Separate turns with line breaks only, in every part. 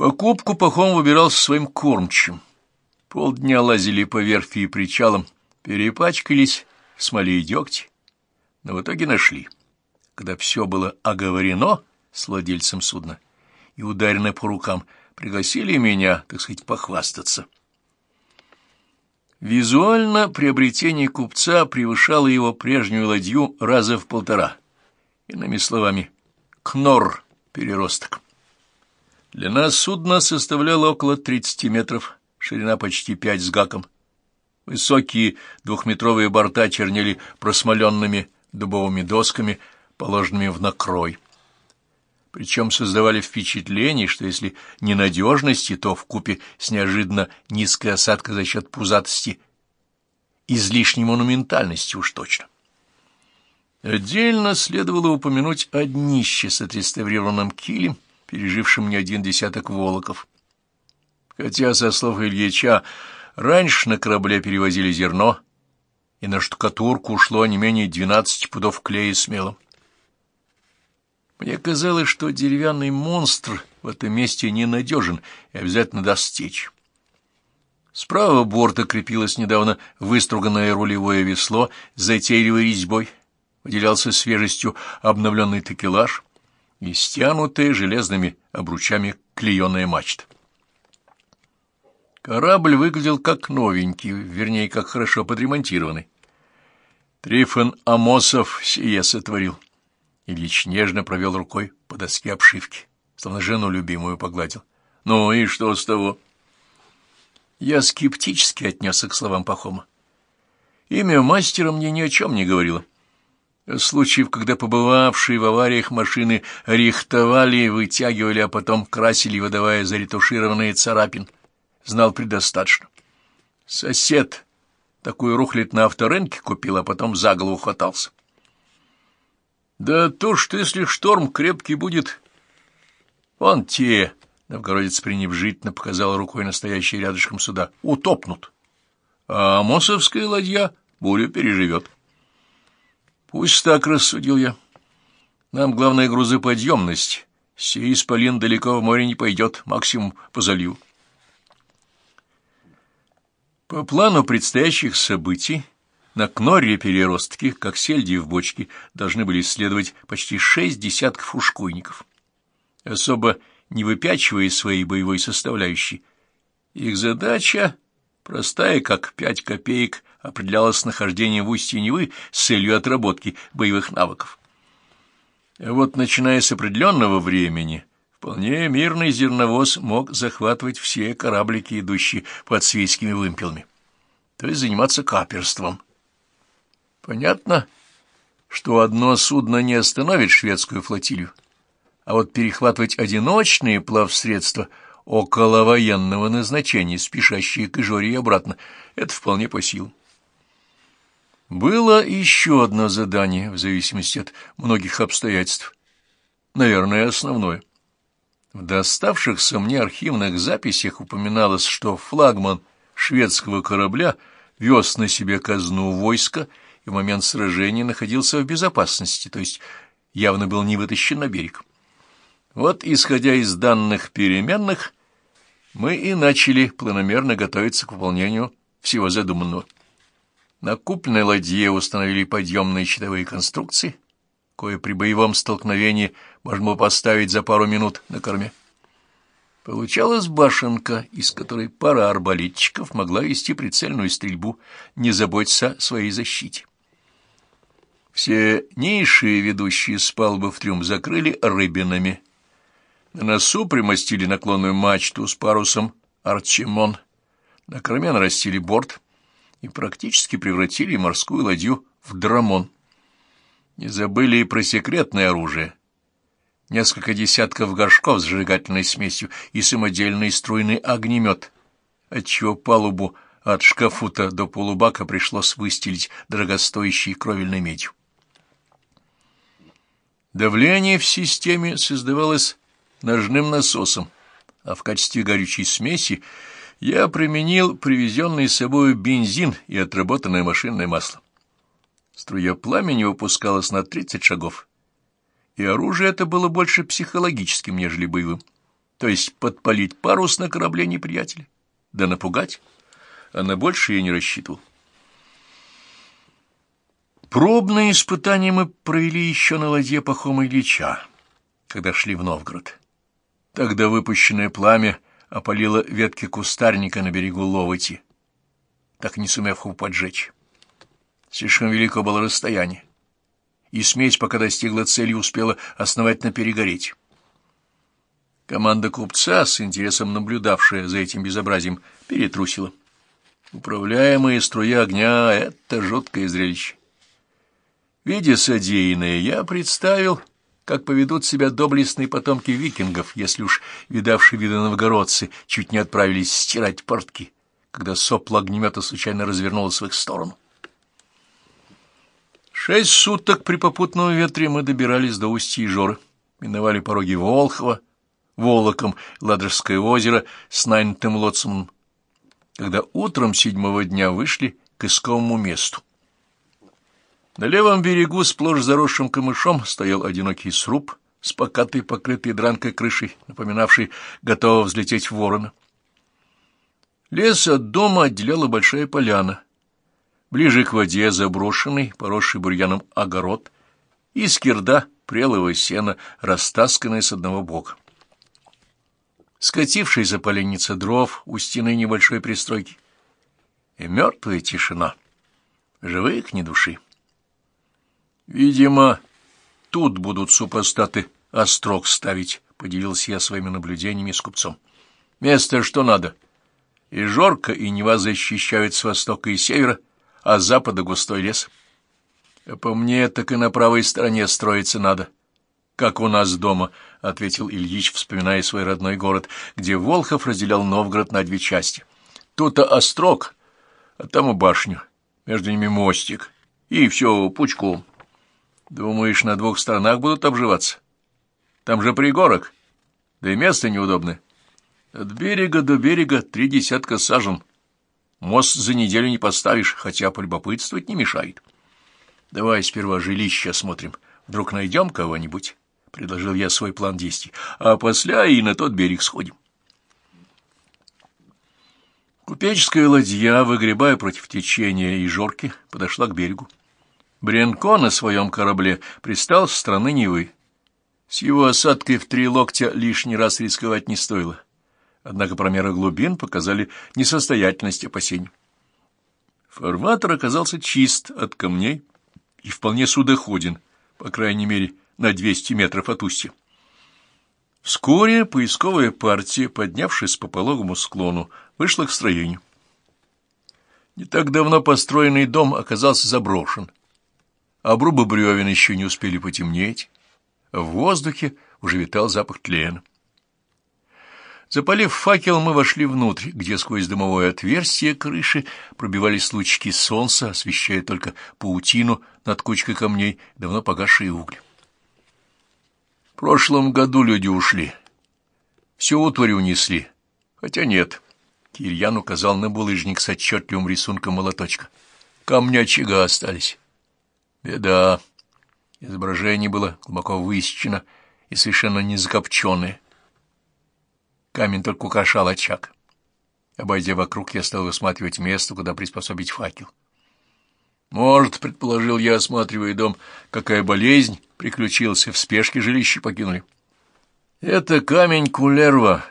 Покупку Пахом выбирал со своим кормчим. Полдня лазили по верфи и причалам, перепачкались в смоле и дегте, но в итоге нашли. Когда все было оговорено с владельцем судна и ударено по рукам, пригласили меня, так сказать, похвастаться. Визуально приобретение купца превышало его прежнюю ладью раза в полтора. Иными словами, кнор переросток. Длина судна составляла около 30 метров, ширина почти 5 с гаком. Высокие двухметровые борта чернели просмоленными дубовыми досками, положенными в накрой. Причем создавали впечатление, что если ненадежности, то в купе с неожиданно низкой осадкой за счет пузатости, излишней монументальности уж точно. Отдельно следовало упомянуть о днище с отреставрированным килем, пережившим не один десяток волоков. Хотя, со слов Ильича, раньше на корабле перевозили зерно, и на штукатурку ушло не менее двенадцати пудов клея с мелом. Мне казалось, что деревянный монстр в этом месте ненадежен и обязательно даст стечь. Справа борта крепилось недавно выструганное рулевое весло с затейливой резьбой, выделялся свежестью обновленный текелаж и стянутая железными обручами клееная мачта. Корабль выглядел как новенький, вернее, как хорошо подремонтированный. Трифон Амосов сие сотворил. Ильич нежно провел рукой по доске обшивки, словно жену любимую погладил. Ну и что с того? Я скептически отнесся к словам Пахома. Имя мастера мне ни о чем не говорило. Случаев, когда побывавшие в авариях машины рихтовали, вытягивали, а потом красили, выдавая заретушированные царапин, знал предостаточно. Сосед такую рухлядь на авторынке купил, а потом за голову хватался. Да то, что если шторм крепкий будет... Вон те, новгородец пренебжительно показал рукой настоящий рядышком суда, утопнут. А Мосовская ладья бурю переживет. Пусть так, рассудил я. Нам главное грузоподъемность. Сей исполин далеко в море не пойдет, максимум по заливу. По плану предстоящих событий на кнорре переростки, как сельди в бочке, должны были следовать почти шесть десятков ушкуйников. Особо не выпячивая своей боевой составляющей, их задача, простая, как пять копеек, определялась нахождением в устье Невы с целью отработки боевых навыков. А вот начиная с определенного времени, вполне мирный зерновоз мог захватывать все кораблики, идущие под свейскими вымпелами, то есть заниматься каперством. Понятно, что одно судно не остановит шведскую флотилию, а вот перехватывать одиночные плавсредства около военного назначения, спешащие к Ижоре и обратно, это вполне по силам. Было еще одно задание, в зависимости от многих обстоятельств. Наверное, основное. В доставшихся мне архивных записях упоминалось, что флагман шведского корабля вез на себе казну войска и в момент сражения находился в безопасности, то есть явно был не вытащен на берег. Вот, исходя из данных переменных, мы и начали планомерно готовиться к выполнению всего задуманного. На купленной ладье установили подъемные щитовые конструкции, кое при боевом столкновении можно поставить за пару минут на корме. Получалась башенка, из которой пара арбалетчиков могла вести прицельную стрельбу, не заботься о своей защите. Все нейшие, ведущие с палубы в трюм, закрыли рыбинами. На носу примостили наклонную мачту с парусом арчимон, на корме нарастили борт и практически превратили морскую ладью в драмон. Не забыли и про секретное оружие. Несколько десятков горшков с зажигательной смесью и самодельный струйный огнемет, отчего палубу от шкафута до полубака пришлось выстелить дорогостоящей кровельной медью. Давление в системе создавалось ножным насосом, а в качестве горючей смеси я применил привезенный с собой бензин и отработанное машинное масло. Струя пламени выпускалась на тридцать шагов, и оружие это было больше психологическим, нежели боевым. то есть подпалить парус на корабле неприятеля, да напугать, а на больше я не рассчитывал. Пробные испытания мы провели еще на ладье Пахома Ильича, когда шли в Новгород. Тогда выпущенное пламя опалило ветки кустарника на берегу Ловоти, так не сумев его поджечь. Слишком велико было расстояние, и смесь, пока достигла цели, успела основательно перегореть. Команда купца, с интересом наблюдавшая за этим безобразием, перетрусила. Управляемая струя огня — это жуткое зрелище. Видя содеянное, я представил, как поведут себя доблестные потомки викингов, если уж видавшие виды новгородцы чуть не отправились стирать портки, когда сопла огнемета случайно развернулась в их сторону. Шесть суток при попутном ветре мы добирались до устья Ижоры, миновали пороги Волхова, Волоком, Ладожское озеро с нанятым лоцманом, когда утром седьмого дня вышли к искомому месту. На левом берегу, сплошь заросшим камышом, стоял одинокий сруб с покатой, покрытой дранкой крышей, напоминавший готового взлететь ворона. Лес от дома отделяла большая поляна. Ближе к воде заброшенный, поросший бурьяном огород, и скирда прелого сена, растасканная с одного бока. Скатившаяся поленница дров у стены небольшой пристройки. И мертвая тишина. Живых ни души. Видимо, тут будут супостаты острог ставить, — поделился я своими наблюдениями с купцом. Место что надо. И Жорка, и Нева защищают с востока и севера, а с запада густой лес. А по мне, так и на правой стороне строиться надо. Как у нас дома, — ответил Ильич, вспоминая свой родной город, где Волхов разделял Новгород на две части. Тут-то острог, а там и башня, между ними мостик, и все пучком. Думаешь, на двух сторонах будут обживаться? Там же пригорок, да и место неудобное. От берега до берега три десятка сажен. Мост за неделю не поставишь, хотя полюбопытствовать не мешает. Давай сперва жилище осмотрим. Вдруг найдем кого-нибудь, — предложил я свой план действий, — а после и на тот берег сходим. Купеческая ладья, выгребая против течения и жорки, подошла к берегу. Бренко на своем корабле пристал с стороны Невы. С его осадкой в три локтя лишний раз рисковать не стоило. Однако промеры глубин показали несостоятельность опасений. Фарватер оказался чист от камней и вполне судоходен, по крайней мере, на 200 метров от устья. Вскоре поисковая партия, поднявшись по пологому склону, вышла к строению. Не так давно построенный дом оказался заброшен — Обрубы бревен еще не успели потемнеть. В воздухе уже витал запах тлена. Запалив факел, мы вошли внутрь, где сквозь дымовое отверстие крыши пробивались лучики солнца, освещая только паутину над кучкой камней, давно погасшие угли. В прошлом году люди ушли. Все утварь унесли. Хотя нет. Кирьян указал на булыжник с отчетливым рисунком молоточка. Камня очага остались. Беда. Изображение было глубоко высечено и совершенно не закопченное. Камень только украшал очаг. Обойдя вокруг, я стал высматривать место, куда приспособить факел. Может, предположил я, осматривая дом, какая болезнь приключилась, в спешке жилище покинули. Это камень Кулерва.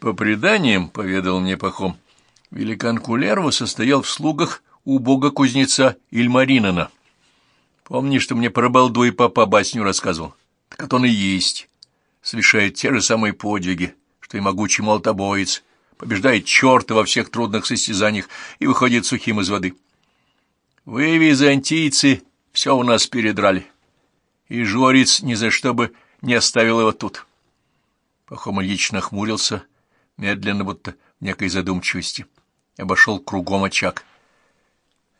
По преданиям, — поведал мне Пахом, — великан Кулерва состоял в слугах у бога-кузнеца Ильмаринана. Помнишь, что мне про балду и папа басню рассказывал? Так вот он и есть. Совершает те же самые подвиги, что и могучий молотобоец, побеждает черта во всех трудных состязаниях и выходит сухим из воды. Вы, византийцы, все у нас передрали. И Жорец ни за что бы не оставил его тут. Пахом Ильич нахмурился, медленно, будто в некой задумчивости, обошел кругом очаг.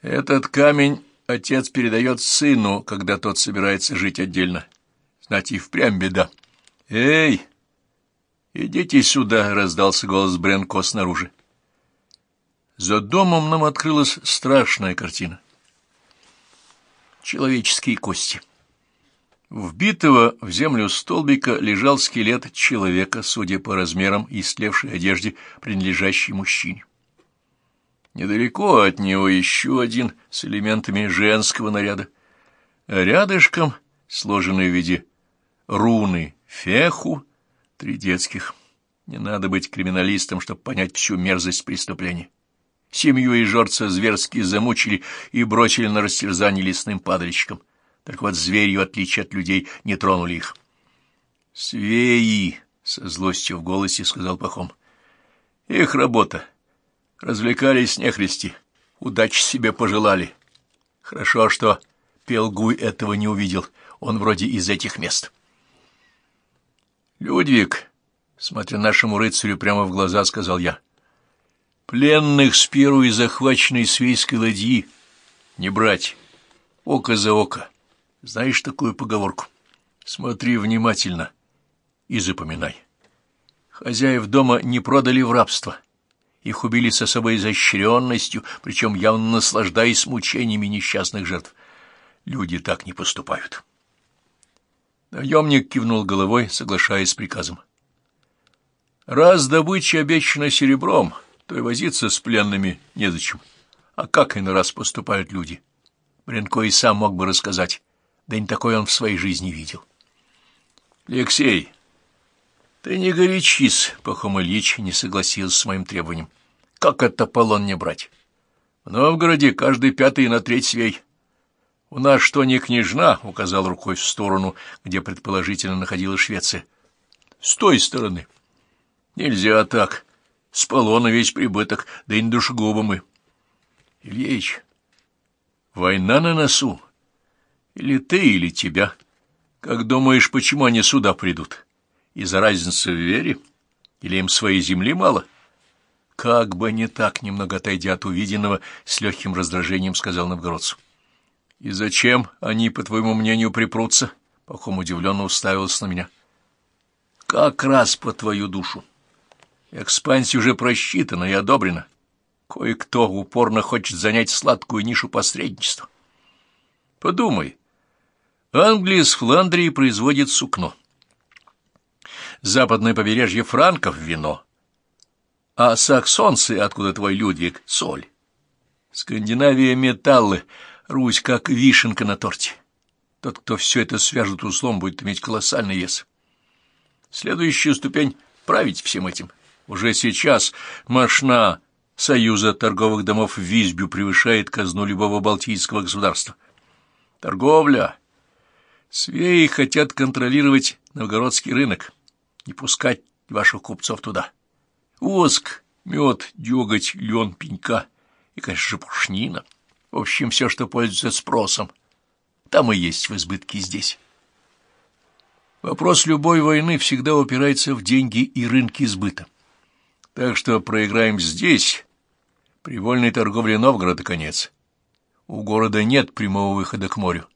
Этот камень отец передает сыну, когда тот собирается жить отдельно. Знать и впрямь беда. «Эй, идите сюда!» — раздался голос Бренко снаружи. За домом нам открылась страшная картина. Человеческие кости. Вбитого в землю столбика лежал скелет человека, судя по размерам и слевшей одежде, принадлежащей мужчине. Недалеко от него еще один с элементами женского наряда, а рядышком, сложенный в виде руны феху, три детских. Не надо быть криминалистом, чтобы понять всю мерзость преступления. Семью и жорца зверски замучили и бросили на растерзание лесным падальщикам. Только вот звери, в отличие от людей, не тронули их. — Свеи! — со злостью в голосе сказал Пахом. — Их работа. Развлекались нехристи. Удачи себе пожелали. Хорошо, что Пелгуй этого не увидел. Он вроде из этих мест. — Людвиг, смотря нашему рыцарю прямо в глаза, сказал я, — пленных с первой захваченной свейской ладьи не брать. Око за око. Знаешь такую поговорку? Смотри внимательно и запоминай. Хозяев дома не продали в рабство. Их убили с особой изощренностью, причем явно наслаждаясь мучениями несчастных жертв. Люди так не поступают. Наемник кивнул головой, соглашаясь с приказом. Раз добыча обещана серебром, то и возиться с пленными незачем. А как иной раз поступают люди? Бренко и сам мог бы рассказать да не такой он в своей жизни видел. — Алексей, ты не горячись, — Пахом Ильич не согласился с моим требованием. — Как это полон не брать? В Новгороде каждый пятый на треть свей. У нас что не княжна, — указал рукой в сторону, где предположительно находилась Швеция. — С той стороны. — Нельзя так. С полона весь прибыток, да и не душегубы мы. — Ильич, война на носу. Или ты, или тебя. Как думаешь, почему они сюда придут? Из-за разницы в вере? Или им своей земли мало? Как бы не так, немного отойдя от увиденного, с легким раздражением сказал новгородцу. И зачем они, по твоему мнению, припрутся? Пахом удивленно уставился на меня. Как раз по твою душу. Экспансия уже просчитана и одобрена. Кое-кто упорно хочет занять сладкую нишу посредничества. Подумай, Англия с Фландрией производит сукно. Западное побережье франков — вино. А саксонцы, откуда твой Людвиг, — соль. Скандинавия — металлы, Русь как вишенка на торте. Тот, кто все это свяжет узлом, будет иметь колоссальный вес. Следующая ступень — править всем этим. Уже сейчас мощна Союза торговых домов в Висбю превышает казну любого балтийского государства. Торговля Свеи хотят контролировать новгородский рынок, не пускать ваших купцов туда. Воск, мед, деготь, лен, пенька и, конечно же, пушнина. В общем, все, что пользуется спросом, там и есть в избытке здесь. Вопрос любой войны всегда упирается в деньги и рынки сбыта. Так что проиграем здесь, при вольной торговле Новгорода конец. У города нет прямого выхода к морю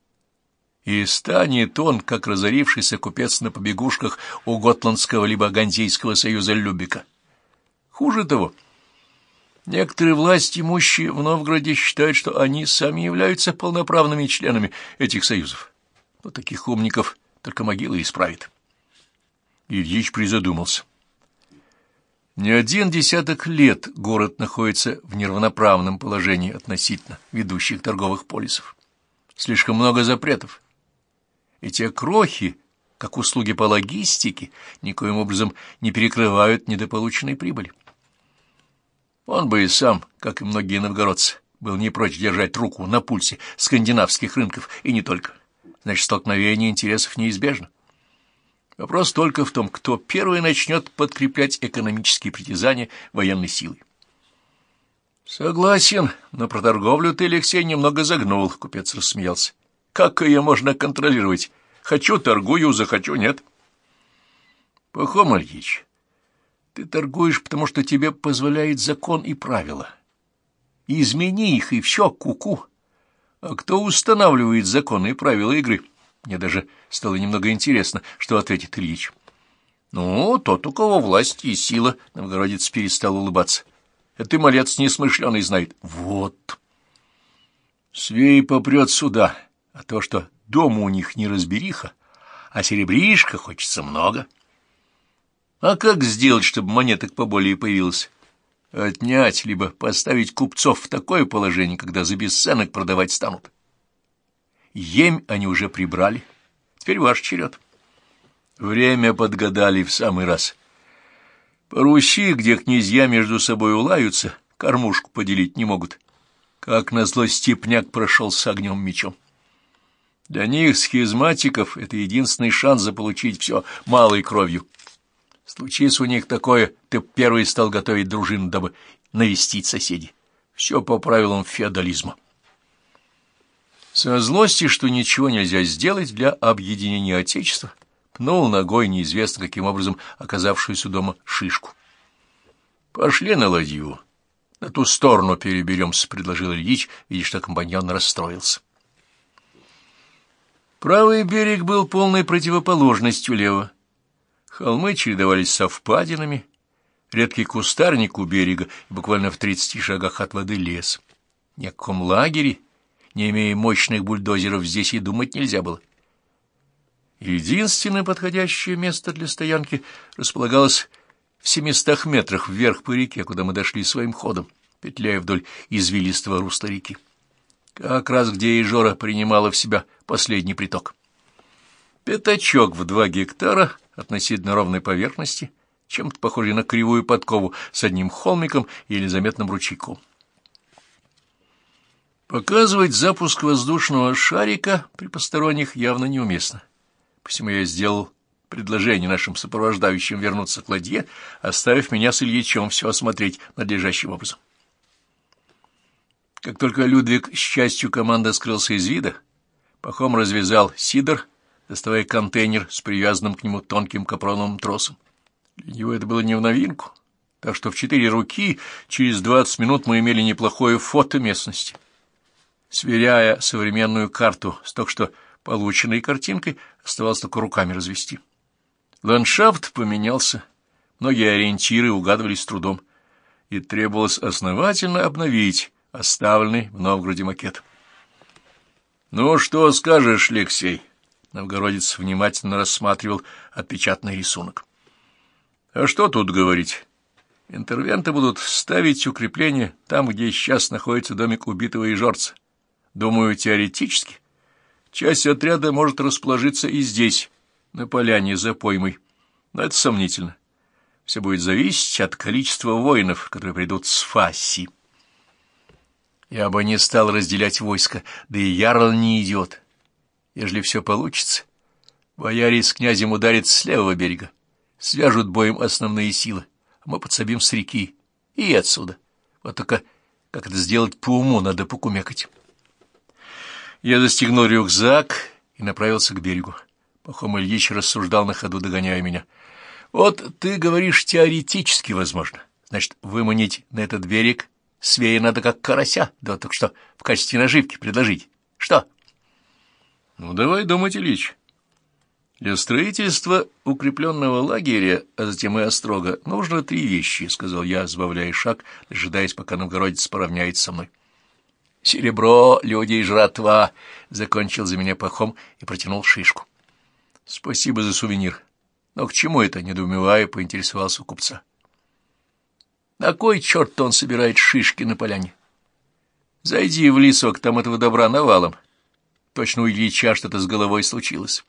и станет он, как разорившийся купец на побегушках у Готландского либо Ганзейского союза Любика. Хуже того, некоторые власти имущие в Новгороде считают, что они сами являются полноправными членами этих союзов. Но таких умников только могила исправит. Ильич призадумался. Не один десяток лет город находится в неравноправном положении относительно ведущих торговых полисов. Слишком много запретов и те крохи, как услуги по логистике, никоим образом не перекрывают недополученной прибыли. Он бы и сам, как и многие новгородцы, был не прочь держать руку на пульсе скандинавских рынков, и не только. Значит, столкновение интересов неизбежно. Вопрос только в том, кто первый начнет подкреплять экономические притязания военной силой. «Согласен, но про торговлю ты, Алексей, немного загнул», — купец рассмеялся. Как ее можно контролировать? Хочу — торгую, захочу — нет. Пахом ты торгуешь, потому что тебе позволяет закон и правила. Измени их, и все, куку. -ку. А кто устанавливает законы и правила игры? Мне даже стало немного интересно, что ответит Ильич. Ну, тот, у кого власть и сила, новгородец перестал улыбаться. Это и малец несмышленый знает. Вот. Свей попрет сюда, а то, что дома у них не разбериха, а серебришка хочется много. А как сделать, чтобы монеток поболее появилось? Отнять, либо поставить купцов в такое положение, когда за бесценок продавать станут. Емь они уже прибрали. Теперь ваш черед. Время подгадали в самый раз. По Руси, где князья между собой улаются, кормушку поделить не могут. Как назло степняк прошел с огнем мечом. Для них, схизматиков, это единственный шанс заполучить все малой кровью. Случись у них такое, ты первый стал готовить дружину, дабы навестить соседей. Все по правилам феодализма. Со злости, что ничего нельзя сделать для объединения Отечества, пнул ногой неизвестно каким образом оказавшуюся дома шишку. «Пошли на ладью. На ту сторону переберемся», — предложил Ильич, видя, что компаньон расстроился. Правый берег был полной противоположностью левого. Холмы чередовались со впадинами, редкий кустарник у берега и буквально в тридцати шагах от воды лес. Ни о каком лагере, не имея мощных бульдозеров, здесь и думать нельзя было. Единственное подходящее место для стоянки располагалось в семистах метрах вверх по реке, куда мы дошли своим ходом, петляя вдоль извилистого русла реки как раз где Ижора принимала в себя последний приток. Пятачок в два гектара относительно ровной поверхности, чем-то похожий на кривую подкову с одним холмиком или заметным ручейком. Показывать запуск воздушного шарика при посторонних явно неуместно. Посему я сделал предложение нашим сопровождающим вернуться к ладье, оставив меня с Ильичем все осмотреть надлежащим образом. Как только Людвиг, с частью команды, скрылся из вида, Пахом развязал сидор, доставая контейнер с привязанным к нему тонким капроновым тросом. Для него это было не в новинку, так что в четыре руки через двадцать минут мы имели неплохое фото местности. Сверяя современную карту с только что полученной картинкой, оставалось только руками развести. Ландшафт поменялся, многие ориентиры угадывались с трудом, и требовалось основательно обновить оставленный в Новгороде макет. «Ну, что скажешь, Алексей?» Новгородец внимательно рассматривал отпечатанный рисунок. «А что тут говорить? Интервенты будут ставить укрепление там, где сейчас находится домик убитого ижорца. Думаю, теоретически. Часть отряда может расположиться и здесь, на поляне за поймой. Но это сомнительно. Все будет зависеть от количества воинов, которые придут с Фасси. Я бы не стал разделять войско, да и ярл не идет. Ежели все получится, бояре с князем ударят с левого берега, свяжут боем основные силы, а мы подсобим с реки и отсюда. Вот только как это сделать по уму, надо покумекать. Я застегнул рюкзак и направился к берегу. Пахом Ильич рассуждал на ходу, догоняя меня. Вот ты говоришь, теоретически возможно. Значит, выманить на этот берег Свея надо как карася, да так что в качестве наживки предложить. Что? Ну, давай думать, Ильич. Для строительства укрепленного лагеря, а затем и острога, нужно три вещи, — сказал я, сбавляя шаг, дожидаясь, пока новгородец поравняется со мной. Серебро, люди и жратва, — закончил за меня пахом и протянул шишку. Спасибо за сувенир. Но к чему это, недоумевая, поинтересовался у купца. На кой черт он собирает шишки на поляне? Зайди в лесок, там этого добра навалом. Точно у Ильича что-то с головой случилось.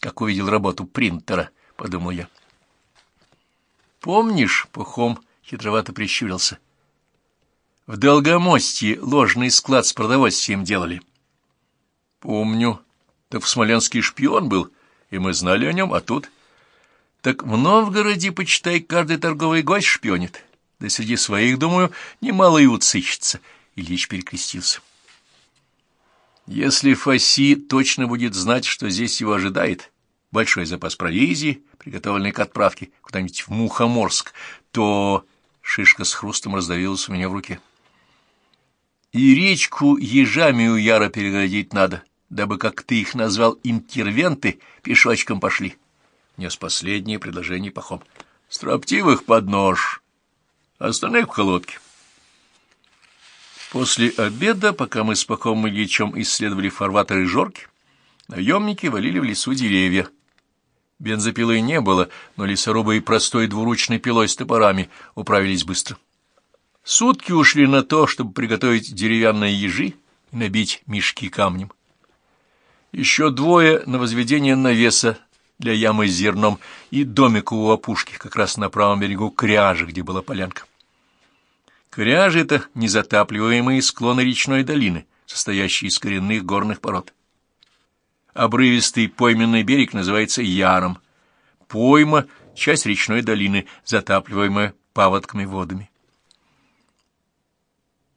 Как увидел работу принтера, — подумал я. Помнишь, Пухом хитровато прищурился. В Долгомостье ложный склад с продовольствием делали. Помню. Так в Смоленский шпион был, и мы знали о нем, а тут... Так в Новгороде, почитай, каждый торговый гость шпионит. Да среди своих, думаю, немало и уцыщется. Ильич перекрестился. Если Фаси точно будет знать, что здесь его ожидает, большой запас провизии, приготовленный к отправке куда-нибудь в Мухоморск, то шишка с хрустом раздавилась у меня в руке. И речку ежами у Яра перегородить надо, дабы, как ты их назвал, интервенты пешочком пошли. Нес последнее предложение пахом. Строптивых под нож остальных в холодке. После обеда, пока мы с Пахом Ильичем исследовали фарватеры Жорки, наемники валили в лесу деревья, Бензопилы не было, но лесорубы и простой двуручной пилой с топорами управились быстро. Сутки ушли на то, чтобы приготовить деревянные ежи и набить мешки камнем. Еще двое на возведение навеса для ямы с зерном и домик у опушки, как раз на правом берегу кряжи, где была полянка. Кряжи — это незатапливаемые склоны речной долины, состоящие из коренных горных пород. Обрывистый пойменный берег называется Яром. Пойма — часть речной долины, затапливаемая паводками водами.